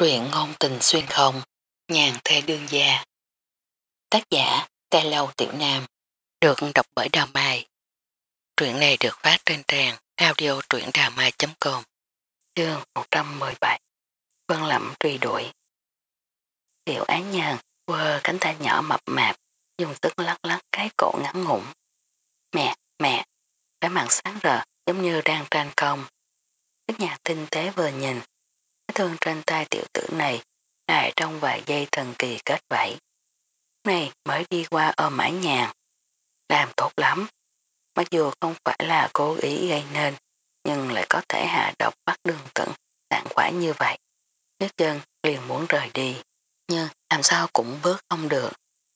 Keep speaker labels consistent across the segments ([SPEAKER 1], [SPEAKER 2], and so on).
[SPEAKER 1] Truyện ngôn tình xuyên không, nhàn thê đương gia. Tác giả, Tê Lâu Tiểu Nam, được đọc bởi Đào Mai. Truyện này được phát trên trang audio truyệnđàmai.com Chương 117 Vân Lẩm truy đuổi Tiểu án nhàn quơ cánh tay nhỏ mập mạp dùng sức lắc lắc cái cổ ngắn ngủn. Mẹ, mẹ, cái mặt sáng rờ giống như đang tranh công. Các nhà tinh tế vừa nhìn thương trên tay tiểu tử này lại trong vài giây thần kỳ kết vẫy. Này mới đi qua ôm mãi nhàn. Làm tốt lắm. Mặc dù không phải là cố ý gây nên, nhưng lại có thể hạ độc bắt đường tận tạng quả như vậy. Nước chân liền muốn rời đi. Nhưng làm sao cũng bước không được.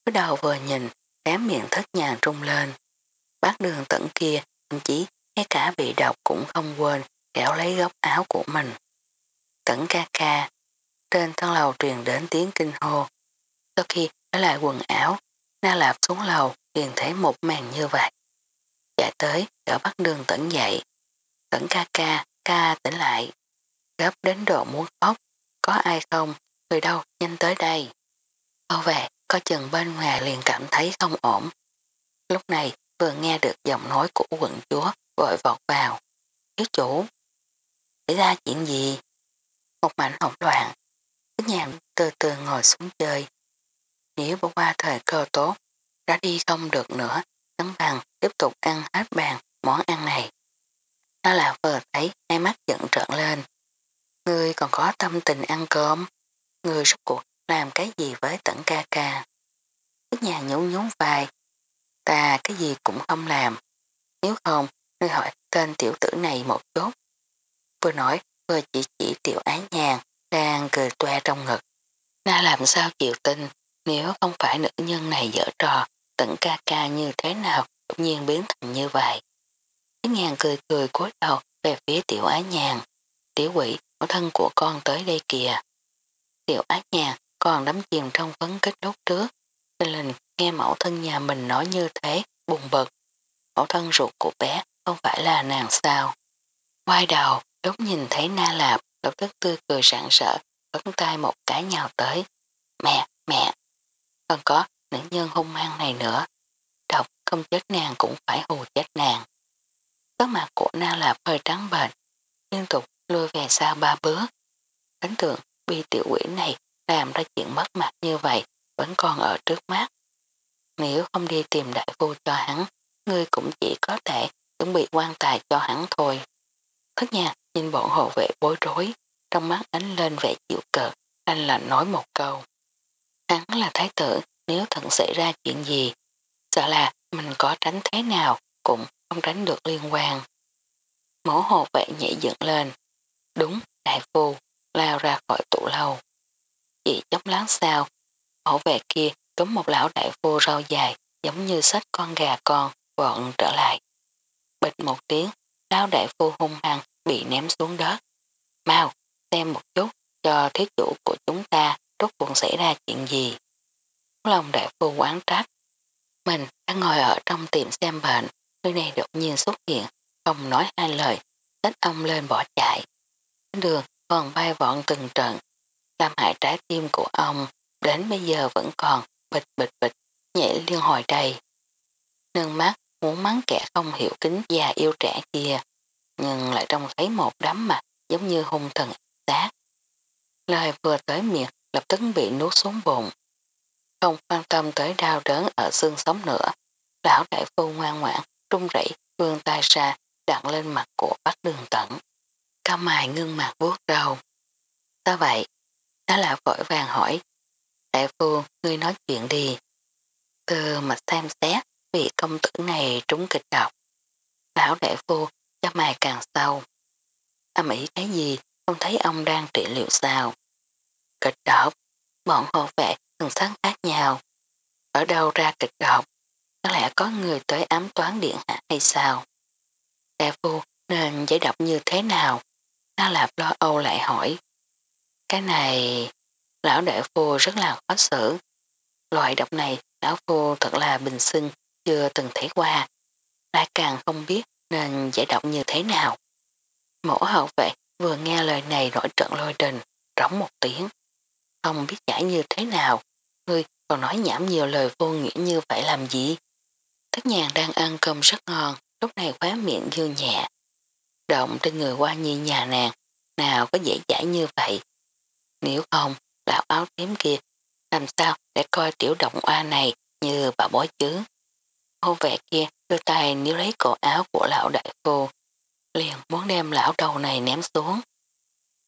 [SPEAKER 1] Cứ đầu vừa nhìn, đám miệng thất nhàn trung lên. Bác đường tận kia, thậm chí ngay cả bị độc cũng không quên kéo lấy góc áo của mình. Tẩn ca ca. Trên thân lầu truyền đến tiếng kinh hô. Sau khi lấy lại quần áo, Na Lạp xuống lầu liền thấy một màn như vậy. Chạy tới, đỡ bắt đường tẩn dậy. Tẩn ca ca, ca tỉnh lại. Gấp đến độ muốn khóc. Có ai không? Người đâu? Nhanh tới đây. Ô vệ, có chừng bên ngoài liền cảm thấy không ổn. Lúc này vừa nghe được giọng nói của quận chúa vội vọt vào. Thiếu chủ. Xảy ra chuyện gì? Một mảnh hỗn loạn. Cái nhàn từ từ ngồi xuống chơi. Nếu bỏ qua thời cơ tốt, đã đi không được nữa, cắn bằng tiếp tục ăn hết bàn món ăn này. Nó là vừa thấy hai mắt giận trợn lên. Ngươi còn có tâm tình ăn cơm. Ngươi rốt cuộc làm cái gì với tận ca ca. Cái nhà nhún nhún vai. Ta cái gì cũng không làm. Nếu không, ngươi hỏi tên tiểu tử này một chút. Vừa nói vừa chỉ chỉ tiểu ái nhàn đang cười toe trong ngực. Na làm sao chịu tin nếu không phải nữ nhân này dở trò tận ca ca như thế nào đột nhiên biến thành như vậy. Ái nhàn cười cười cúi đầu về phía tiểu ái nhàn. Tiểu quỷ, mẫu thân của con tới đây kìa. Tiểu ái nhàn còn đắm chìm trong phấn kết đốt trước. Tình linh nghe mẫu thân nhà mình nói như thế, bùng bực. Mẫu thân ruột của bé không phải là nàng sao. Quay đầu, Lúc nhìn thấy Na Lạp, lập tức tươi cười sảng sợ, vấn tay một cái nhào tới. Mẹ, mẹ, còn có nữ nhân hung hăng này nữa. Độc không chết nàng cũng phải hù chết nàng. Có mặt của Na Lạp hơi trắng bệnh, liên tục lùi về sau ba bước. Cánh tượng bị tiểu quỷ này làm ra chuyện mất mặt như vậy vẫn còn ở trước mắt. Nếu không đi tìm đại phu cho hắn, ngươi cũng chỉ có thể chuẩn bị quan tài cho hắn thôi. Thất nhạc nhìn bọn hộ vệ bối rối, trong mắt ánh lên vẻ chịu cợt, anh lạnh nói một câu. Hắn là thái tử, nếu thật xảy ra chuyện gì, sợ là mình có tránh thế nào cũng không tránh được liên quan. Mẫu hộ vệ nhảy dựng lên. Đúng, đại phu, lao ra khỏi tủ lâu. Chỉ chốc láng sau, hộ vệ kia túm một lão đại phu rau dài giống như sách con gà con vọn trở lại. Bịch một tiếng, Lao đại phu hung hăng bị ném xuống đất. Mau, xem một chút cho thế chủ của chúng ta rốt cuộc xảy ra chuyện gì. Lòng đại phu quán trách. Mình đang ngồi ở trong tiệm xem bệnh, nơi này đột nhiên xuất hiện, không nói hai lời, tách ông lên bỏ chạy. Đường còn bay vọn từng trận, làm hại trái tim của ông, đến bây giờ vẫn còn bịch bịch bịch, nhảy liên hồi đầy. Nương mắt muốn mắng kẻ không hiểu kính già yêu trẻ kia, nhưng lại trông thấy một đám mặt giống như hung thần sát. Lời vừa tới miệng lập tức bị nuốt xuống bụng. Không quan tâm tới đau đớn ở xương sống nữa, lão đại phu ngoan ngoãn, trung rẩy vươn tay ra đặt lên mặt của bác đường tẩn. Cao mài ngưng mặt vuốt đầu. Sao vậy? Nó là vội vàng hỏi. Đại phu, ngươi nói chuyện đi. Từ mặt xem xét, vị công tử này trúng kịch độc. Lão đại phu cho mày càng sâu. Âm ý cái gì, không thấy ông đang trị liệu sao. Kịch độc, bọn hộ vệ thường sáng khác nhau. Ở đâu ra kịch độc? Có lẽ có người tới ám toán điện hạ hay sao? Đại phu nên giải độc như thế nào? Na lạp lo âu lại hỏi. Cái này, lão đại phu rất là khó xử. Loại độc này lão phu thật là bình sinh, chưa từng thấy qua. Lại càng không biết nên giải độc như thế nào. Mẫu hậu vệ vừa nghe lời này nổi trận lôi đình, rống một tiếng. Không biết giải như thế nào, ngươi còn nói nhảm nhiều lời vô nghĩa như vậy làm gì? Thất nhàng đang ăn cơm rất ngon, lúc này khóa miệng dương nhẹ. Động trên người qua nhi nhà nàng, nào có dễ dãi như vậy. Nếu không, lão áo tím kia, làm sao để coi tiểu động oa này như bà bói chứ? Hô vệ kia đưa tay níu lấy cổ áo của lão đại phu, liền muốn đem lão đầu này ném xuống.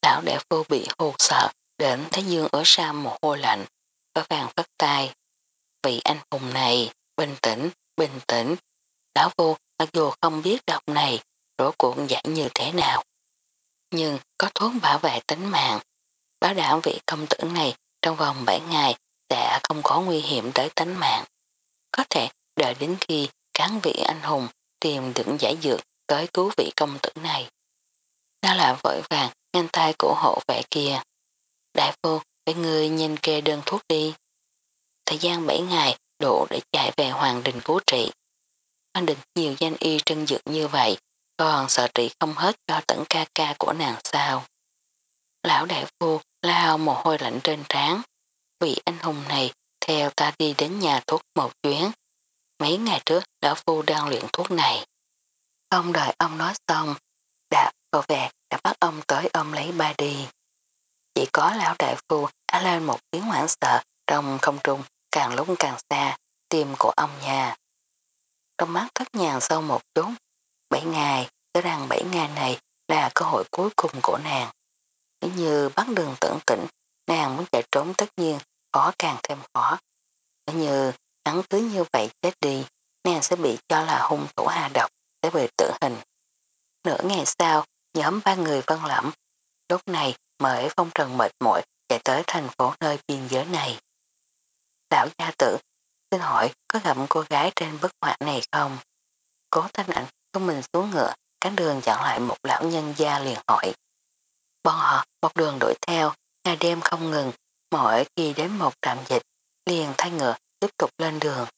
[SPEAKER 1] Lão đại phu bị hụt sợ, đến thấy dương ở xa một hôi lạnh, có vàng phất tay. Vị anh hùng này, bình tĩnh, bình tĩnh. Lão phu mặc dù không biết độc này, rổ cuộn giải như thế nào. Nhưng có thuốc bảo vệ tính mạng. Báo đảm vị công tử này trong vòng 7 ngày sẽ không có nguy hiểm tới tính mạng. Có thể đợi đến khi cán vị anh hùng tìm được giải dược tới cứu vị công tử này. Đó là vội vàng ngăn tay của hộ vệ kia. Đại phu, để người nhìn kê đơn thuốc đi. Thời gian 7 ngày đủ để chạy về Hoàng Đình cứu trị. Hoàng Đình nhiều danh y trân dược như vậy, còn sợ trị không hết cho tận ca ca của nàng sao. Lão đại phu lao mồ hôi lạnh trên trán. Vị anh hùng này theo ta đi đến nhà thuốc một chuyến. Mấy ngày trước lão phu đang luyện thuốc này. Ông đợi ông nói xong, đạp cậu về đã bắt ông tới ôm lấy ba đi. Chỉ có lão đại phu á lên một tiếng hoảng sợ trong không trung càng lúc càng xa, tim của ông nhà. Trong mắt thất nhàng sau một chút, bảy ngày, tới rằng bảy ngày này là cơ hội cuối cùng của nàng. Nếu như bắt đường tưởng tỉnh, nàng muốn chạy trốn tất nhiên khó càng thêm khó. Nếu như hắn cứ như vậy chết đi, nàng sẽ bị cho là hung thủ hà độc, sẽ bị tử hình. Nửa ngày sau, nhóm ba người vân lẫm, lúc này mới phong trần mệt mỏi chạy tới thành phố nơi biên giới này. Lão gia tử, xin hỏi có gặp cô gái trên bức họa này không? Cố thanh ảnh của mình xuống ngựa, cánh đường chặn lại một lão nhân gia liền hỏi. Bọn họ một đường đuổi theo, ngày đêm không ngừng, mỗi khi đến một trạm dịch, liền thay ngựa tiếp tục lên đường.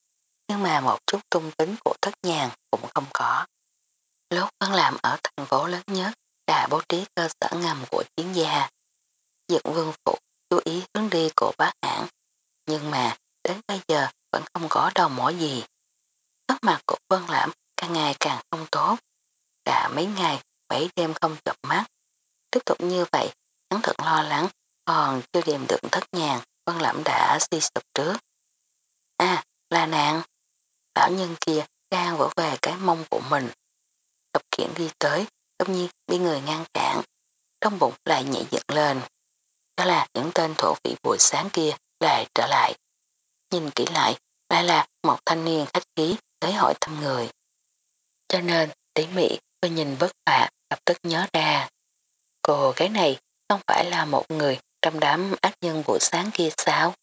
[SPEAKER 1] Nhưng mà một chút tung tính của thất nhàng cũng không có. Lúc vẫn làm ở thành phố lớn nhất đã bố trí cơ sở ngầm của chiến gia. Dựng vương phụ chú ý hướng đi của bác hãng, nhưng mà đến bây giờ vẫn không có đầu mối gì. Tất mặt của Vân Lãm càng ngày càng không tốt. Đã mấy ngày, mấy đêm không chậm mắt. Tiếp tục như vậy, hắn thật lo lắng, còn chưa đem được thất nhàn, Vân Lãm đã suy sụp trước. À, là nạn. Lão nhân kia đang vỗ về cái mông của mình. Tập kiện đi tới, tất nhiên bị người ngăn cản. Trong bụng lại nhảy dựng lên. Đó là những tên thổ vị buổi sáng kia lại trở lại. Nhìn kỹ lại, lại là một thanh niên khách khí tới hỏi thăm người. Cho nên, tỉ mỹ tôi nhìn vất vả lập tức nhớ ra. Cô gái này không phải là một người trong đám ác nhân buổi sáng kia sao?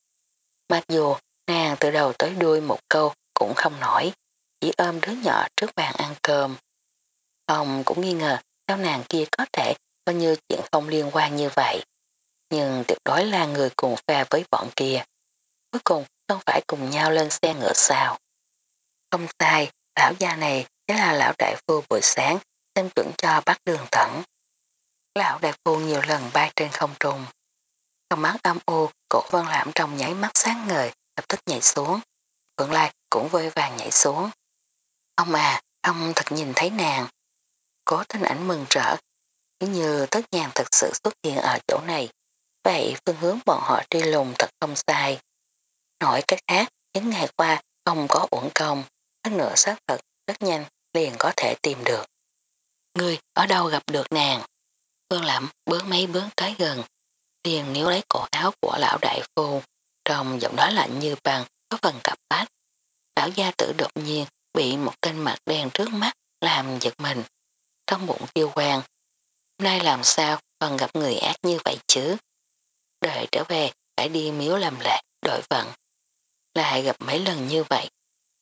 [SPEAKER 1] Mặc dù nàng từ đầu tới đuôi một câu cũng không nổi, chỉ ôm đứa nhỏ trước bàn ăn cơm. Ông cũng nghi ngờ sao nàng kia có thể bao nhiêu chuyện không liên quan như vậy. Nhưng tuyệt đối là người cùng pha với bọn kia. Cuối cùng không phải cùng nhau lên xe ngựa sao. Không sai, lão gia này chính là lão đại phu buổi sáng xem chuẩn cho bắt đường thẳng. Lão đại phu nhiều lần bay trên không trung. Trong mắt âm u, cổ vân lãm trong nháy mắt sáng ngời, lập tức nhảy xuống. Phượng Lai cũng vơi vàng nhảy xuống. Ông à, ông thật nhìn thấy nàng. Cố tinh ảnh mừng rỡ, như tất nhàn thật sự xuất hiện ở chỗ này. Vậy phương hướng bọn họ đi lùng thật không sai. Nói cách khác, những ngày qua không có uổng công, các nửa xác thật rất nhanh liền có thể tìm được. Ngươi ở đâu gặp được nàng? Phương Lẩm bước mấy bước tới gần, liền níu lấy cổ áo của lão đại phu, trong giọng nói lạnh như bằng có phần cặp bát Lão gia tử đột nhiên bị một tên mặt đen trước mắt làm giật mình. Trong bụng tiêu quan, nay làm sao còn gặp người ác như vậy chứ? Đợi trở về phải đi miếu làm lệ, đổi vận. Lại gặp mấy lần như vậy,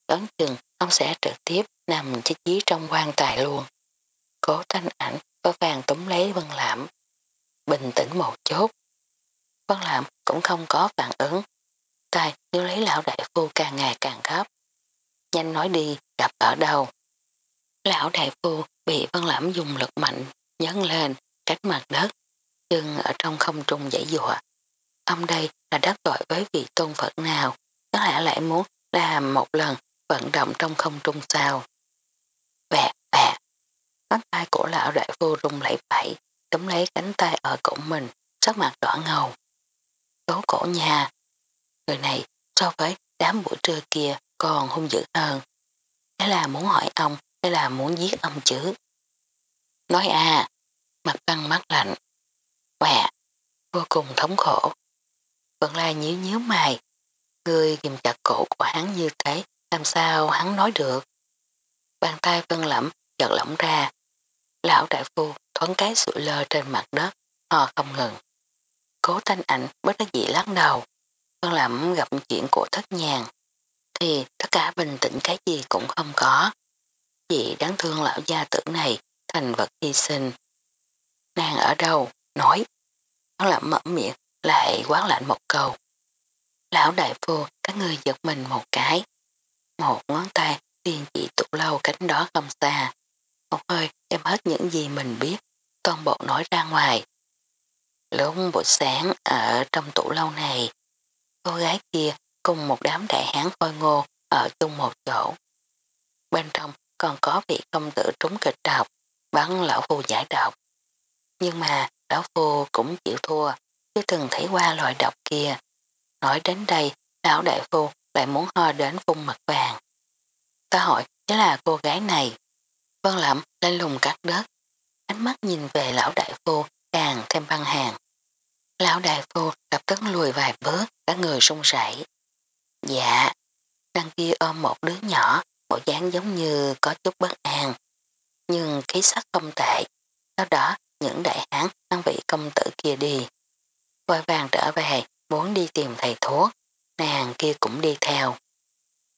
[SPEAKER 1] đoán chừng ông sẽ trực tiếp nằm chết chí trong quan tài luôn. Cố thanh ảnh có vàng túm lấy Vân Lãm. Bình tĩnh một chút. Vân Lãm cũng không có phản ứng tay nếu lấy lão đại phu càng ngày càng gấp. Nhanh nói đi, gặp ở đâu. Lão đại phu bị Vân Lãm dùng lực mạnh nhấn lên cách mặt đất. chân ở trong không trung dãy dụa. Ông đây là đắc tội với vị tôn Phật nào, có lẽ lại muốn làm một lần vận động trong không trung sao. Bẹ, bẹ, ngón tay của lão đại phu rung lẫy bẫy, cấm lấy cánh tay ở cổ mình, sắc mặt đỏ ngầu. Tố cổ nhà, người này so với đám buổi trưa kia còn hung dữ hơn. Thế là muốn hỏi ông hay là muốn giết ông chứ? Nói à, mặt băng mắt lạnh. Quẹ, vô cùng thống khổ. Vẫn là nhíu nhíu mày. Người kìm chặt cổ của hắn như thế, làm sao hắn nói được. Bàn tay vân lẫm giật lỏng ra. Lão đại phu thoáng cái sụi lơ trên mặt đất, hò không ngừng. Cố thanh ảnh bất đắc dĩ lắc đầu con lẩm gặp chuyện của thất nhàng. Thì tất cả bình tĩnh cái gì cũng không có. Chị đáng thương lão gia tử này thành vật hy sinh. Nàng ở đâu? Nói. Vân lẫm mở miệng lại quán lạnh một câu. Lão đại phu các người giật mình một cái. Một ngón tay tiên chị tụ lâu cánh đó không xa. Một hơi đem hết những gì mình biết, toàn bộ nói ra ngoài. Lúc buổi sáng ở trong tủ lâu này, cô gái kia cùng một đám đại hán khôi ngô ở chung một chỗ. Bên trong còn có vị công tử trúng kịch độc, bắn lão phu giải độc. Nhưng mà lão phu cũng chịu thua, chưa từng thấy qua loại độc kia. Nói đến đây, lão đại phu lại muốn ho đến phun mặt vàng. Ta hỏi chính là cô gái này. Vân lẩm lên lùng cắt đất. Ánh mắt nhìn về lão đại phu càng thêm băng hàng. Lão đại phu lập tức lùi vài bước, cả người sung sảy. Dạ, đang kia ôm một đứa nhỏ, bộ dáng giống như có chút bất an. Nhưng khí sắc không tệ. Sau đó những đại hán đang vị công tử kia đi. Vội vàng trở về, muốn đi tìm thầy thuốc. Nàng kia cũng đi theo.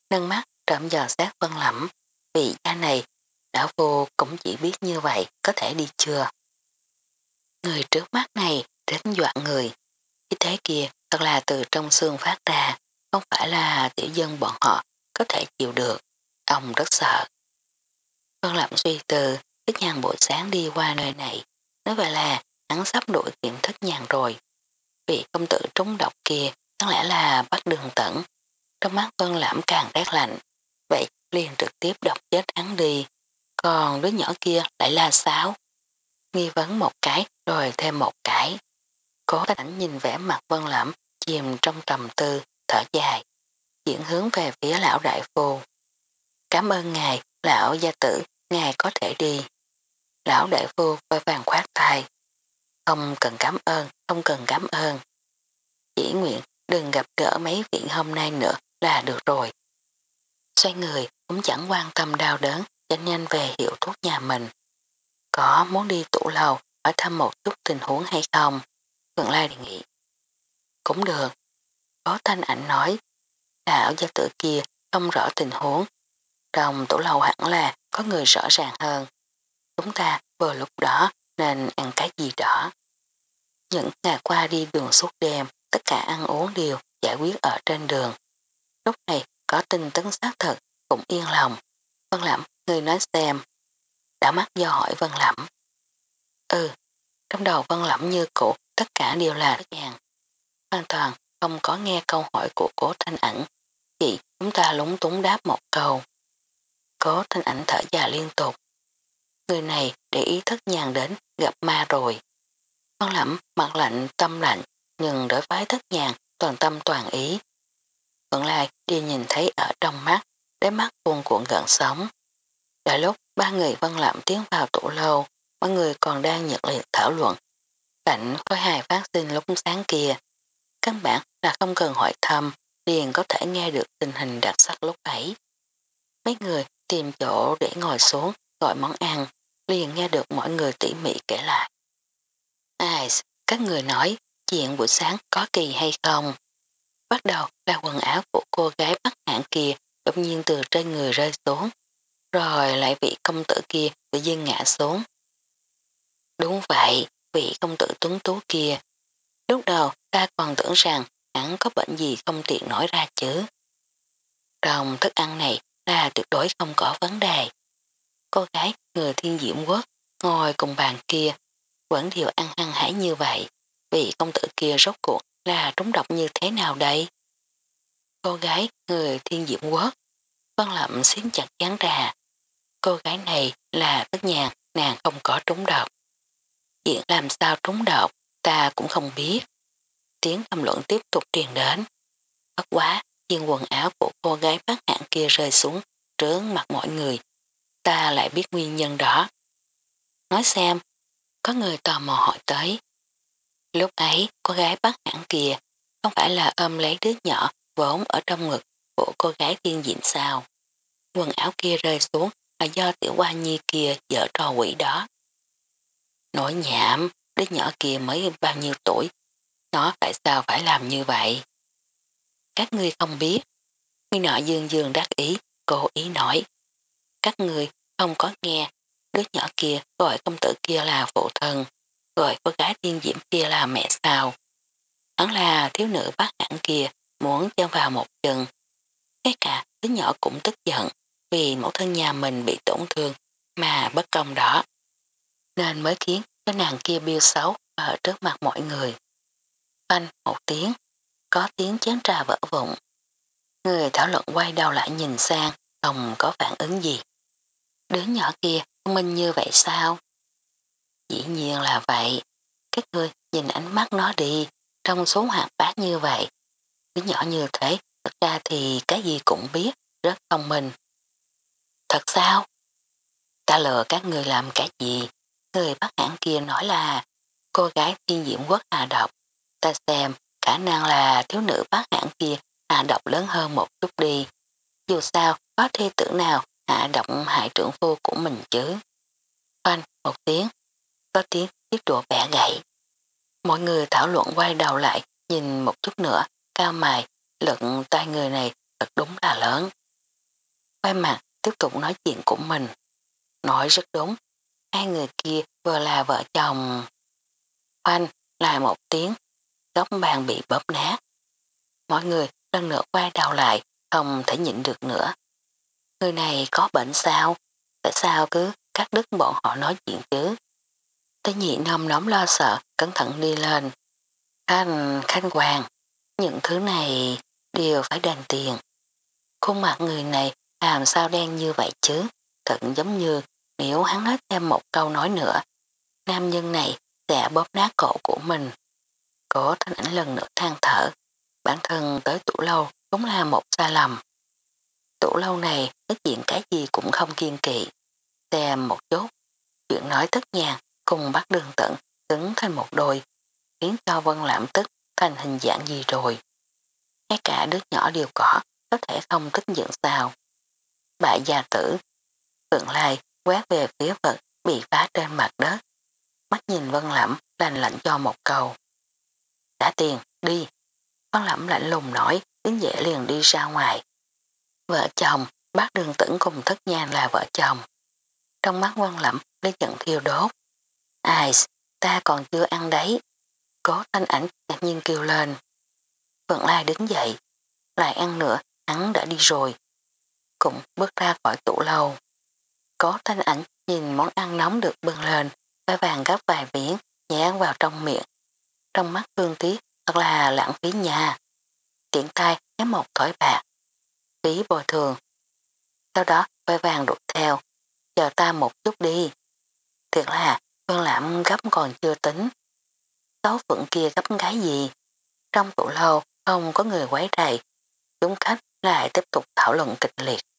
[SPEAKER 1] Nâng mắt trộm dò sát vân lẩm. Vị cha này, lão phu cũng chỉ biết như vậy có thể đi chưa. Người trước mắt này đến dọa người. Khi thế kia thật là từ trong xương phát ra, không phải là tiểu dân bọn họ có thể chịu được. Ông rất sợ. Vân Lẩm suy tư, thích nhàn buổi sáng đi qua nơi này. Nói vậy là hắn sắp đuổi kiểm thức nhàn rồi. Vị công tử trúng độc kia có lẽ là bắt đường tẩn. Trong mắt Vân lãm càng rét lạnh. Vậy liền trực tiếp độc chết hắn đi. Còn đứa nhỏ kia lại là sao? Nghi vấn một cái rồi thêm một cái. Cố cảnh nhìn vẻ mặt Vân Lẩm chìm trong trầm tư, thở dài. Chuyển hướng về phía lão đại phu. Cảm ơn ngài, lão gia tử, ngài có thể đi. Lão đại phu vơi vàng khoát tay. Không cần cảm ơn, không cần cảm ơn. Chỉ nguyện đừng gặp gỡ mấy viện hôm nay nữa là được rồi. Xoay người cũng chẳng quan tâm đau đớn, nhanh nhanh về hiệu thuốc nhà mình. Có muốn đi tủ lầu hỏi thăm một chút tình huống hay không? Phượng Lai đề nghị. Cũng được. Có thanh ảnh nói, lão gia tử kia không rõ tình huống. Trong tủ lầu hẳn là có người rõ ràng hơn. Chúng ta vừa lúc đó nên ăn cái gì đó. Những ngày qua đi đường suốt đêm, tất cả ăn uống đều giải quyết ở trên đường. Lúc này có tin tấn xác thật, cũng yên lòng. Vân Lẩm, người nói xem. Đã mắt do hỏi Vân Lẩm. Ừ, trong đầu Vân Lẩm như cũ, tất cả đều là đất nhàng. Hoàn toàn không có nghe câu hỏi của cố thanh ảnh. Chỉ chúng ta lúng túng đáp một câu. Cố thanh ảnh thở dài liên tục. Người này để ý thức nhàn đến gặp ma rồi. Con Lẩm mặt lạnh tâm lạnh nhưng đối với thất nhàn toàn tâm toàn ý. Vẫn lại đi nhìn thấy ở trong mắt, đáy mắt cuồn cuộn gần sống. Đã lúc ba người văn lạm tiến vào tủ lâu, mọi người còn đang nhiệt liệt thảo luận. Cảnh khói hài phát sinh lúc sáng kia. Căn bản là không cần hỏi thăm, liền có thể nghe được tình hình đặc sắc lúc ấy. Mấy người tìm chỗ để ngồi xuống, gọi món ăn, liền nghe được mọi người tỉ mỉ kể lại. Ai, các người nói, chuyện buổi sáng có kỳ hay không? Bắt đầu là quần áo của cô gái bắt hạng kia đột nhiên từ trên người rơi xuống, rồi lại vị công tử kia tự nhiên ngã xuống. Đúng vậy, vị công tử tuấn tú kia. Lúc đầu ta còn tưởng rằng hắn có bệnh gì không tiện nói ra chứ. Trong thức ăn này là tuyệt đối không có vấn đề. Cô gái người thiên diễm quốc ngồi cùng bàn kia, vẫn đều ăn hăng hải như vậy, vị công tử kia rốt cuộc là trúng độc như thế nào đây? Cô gái người thiên diễm quốc, Văn Lậm xuyến chặt chán ra. Cô gái này là tất nhạc, nàng không có trúng độc. Chuyện làm sao trúng độc, ta cũng không biết. Tiếng thầm luận tiếp tục truyền đến. Bất quá, chiên quần áo của cô gái bác hạng kia rơi xuống trướng mặt mọi người. Ta lại biết nguyên nhân đó. Nói xem, có người tò mò hỏi tới. Lúc ấy, cô gái bác hạng kia không phải là ôm lấy đứa nhỏ vốn ở trong ngực của cô gái tiên diện sao. Quần áo kia rơi xuống là do tiểu hoa nhi kia dở trò quỷ đó nói nhảm, đứa nhỏ kia mới bao nhiêu tuổi, nó tại sao phải làm như vậy? Các ngươi không biết. Nguyên nọ dương dương đắc ý, cố ý nói. Các ngươi không có nghe, đứa nhỏ kia gọi công tử kia là phụ thân, gọi cô gái tiên diễm kia là mẹ sao. Hắn là thiếu nữ bác hẳn kia muốn cho vào một chân. Ngay cả đứa nhỏ cũng tức giận vì mẫu thân nhà mình bị tổn thương mà bất công đó. Nên mới khiến cái nàng kia biêu xấu ở trước mặt mọi người. Phanh một tiếng, có tiếng chén trà vỡ vụn. Người thảo luận quay đầu lại nhìn sang, không có phản ứng gì. Đứa nhỏ kia thông minh như vậy sao? Dĩ nhiên là vậy. Các người nhìn ánh mắt nó đi, trong số hạt bát như vậy. Đứa nhỏ như thế, thật ra thì cái gì cũng biết, rất thông minh. Thật sao? Ta lừa các người làm cái gì? Người bác hãng kia nói là cô gái thiên diễm quốc hà độc. Ta xem khả năng là thiếu nữ bác hãng kia hạ độc lớn hơn một chút đi. Dù sao, có thi tử nào hạ độc hại trưởng phu của mình chứ. Phanh một tiếng, có tiếng chiếc đũa bẻ gãy. Mọi người thảo luận quay đầu lại, nhìn một chút nữa, cao mày, lực tay người này thật đúng là lớn. Quay mặt, tiếp tục nói chuyện của mình. Nói rất đúng, hai người kia vừa là vợ chồng. Phanh, lại một tiếng, góc bàn bị bóp nát. Mọi người lần nữa quay đầu lại, không thể nhịn được nữa. Người này có bệnh sao? Tại sao cứ cắt đứt bọn họ nói chuyện chứ? Tế nhị nôm nóng lo sợ, cẩn thận đi lên. Khanh, khanh hoàng, những thứ này đều phải đền tiền. Khuôn mặt người này làm sao đen như vậy chứ? Thật giống như nếu hắn nói thêm một câu nói nữa, nam nhân này sẽ bóp nát cổ của mình. Cổ thanh ảnh lần nữa than thở, bản thân tới tủ lâu cũng là một sai lầm. Tủ lâu này nói chuyện cái gì cũng không kiên kỵ. Xem một chút, chuyện nói tất nhàng cùng bắt đường tận cứng thành một đôi, khiến cho Vân Lãm tức thành hình dạng gì rồi. Ngay cả đứa nhỏ đều có, có thể không tức dựng sao. Bại gia tử, tượng Lai quét về phía vật bị phá trên mặt đất. Mắt nhìn Vân Lãm lành lạnh cho một câu. Trả tiền, đi. Vân Lãm lạnh lùng nói, đứng dậy liền đi ra ngoài. Vợ chồng, bác đường tửng cùng thất nhan là vợ chồng. Trong mắt Vân Lãm lấy nhận thiêu đốt. Ai, ta còn chưa ăn đấy. Cố thanh ảnh ngạc nhiên kêu lên. Vận Lai đứng dậy, lại ăn nữa, hắn đã đi rồi. Cũng bước ra khỏi tủ lâu. Có thanh ảnh nhìn món ăn nóng được bưng lên, vai vàng gấp vài miếng, nhét vào trong miệng. Trong mắt phương tiết thật là lãng phí nhà. Tiện tay nhắm một thỏi bạc. Phí bồi thường. Sau đó vai vàng đụt theo. Chờ ta một chút đi. Thiệt là Phương Lãm gấp còn chưa tính. Sáu phượng kia gấp cái gì? Trong tủ lâu không có người quấy rầy. Chúng khách lại tiếp tục thảo luận kịch liệt.